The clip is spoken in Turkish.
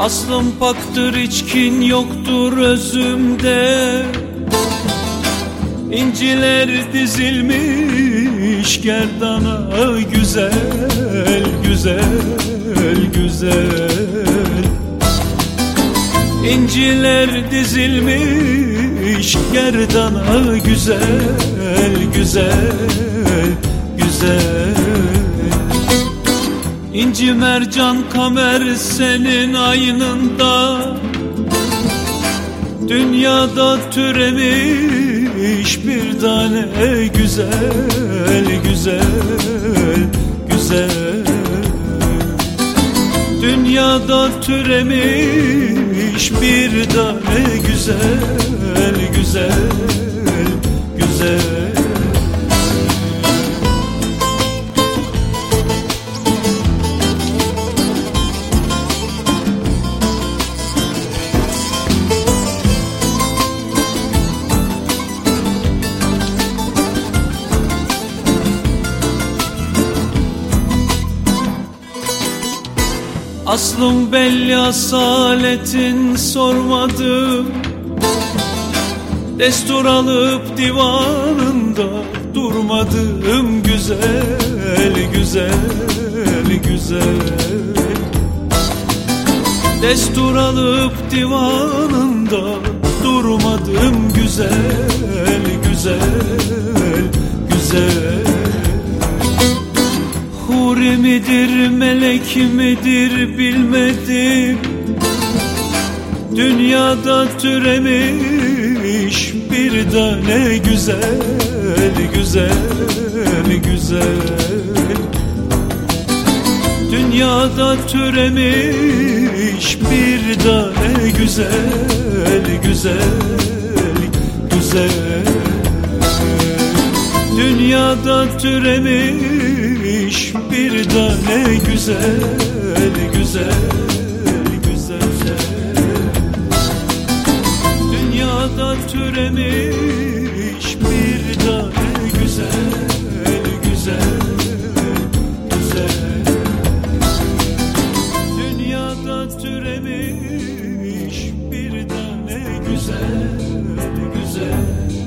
Aslım paktır içkin yoktur özümde. İnciler dizilmiş gerdana güzel güzel güzel. İnciler dizilmiş gerdana güzel güzel güzel İnci mercan kamer senin aynında. Dünyada türemiş bir tane güzel güzel güzel. Dünyada türemiş bir tane güzel güzel Aslım belli asaletin sormadım Destur alıp divanında durmadım. Güzel güzel güzel. Destur alıp divanında durmadım. Güzel güzel Midir melek midir bilmedim. Dünyada türemiş bir tane güzel güzel güzel. Dünyada türemiş bir tane güzel güzel güzel. Dünyada türemiş bir tane güzel güzel güzel. Dünyada türemiş bir tane güzel güzel güzel. Dünyada türemiş bir tane güzel güzel